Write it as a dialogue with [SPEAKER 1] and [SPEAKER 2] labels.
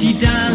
[SPEAKER 1] die da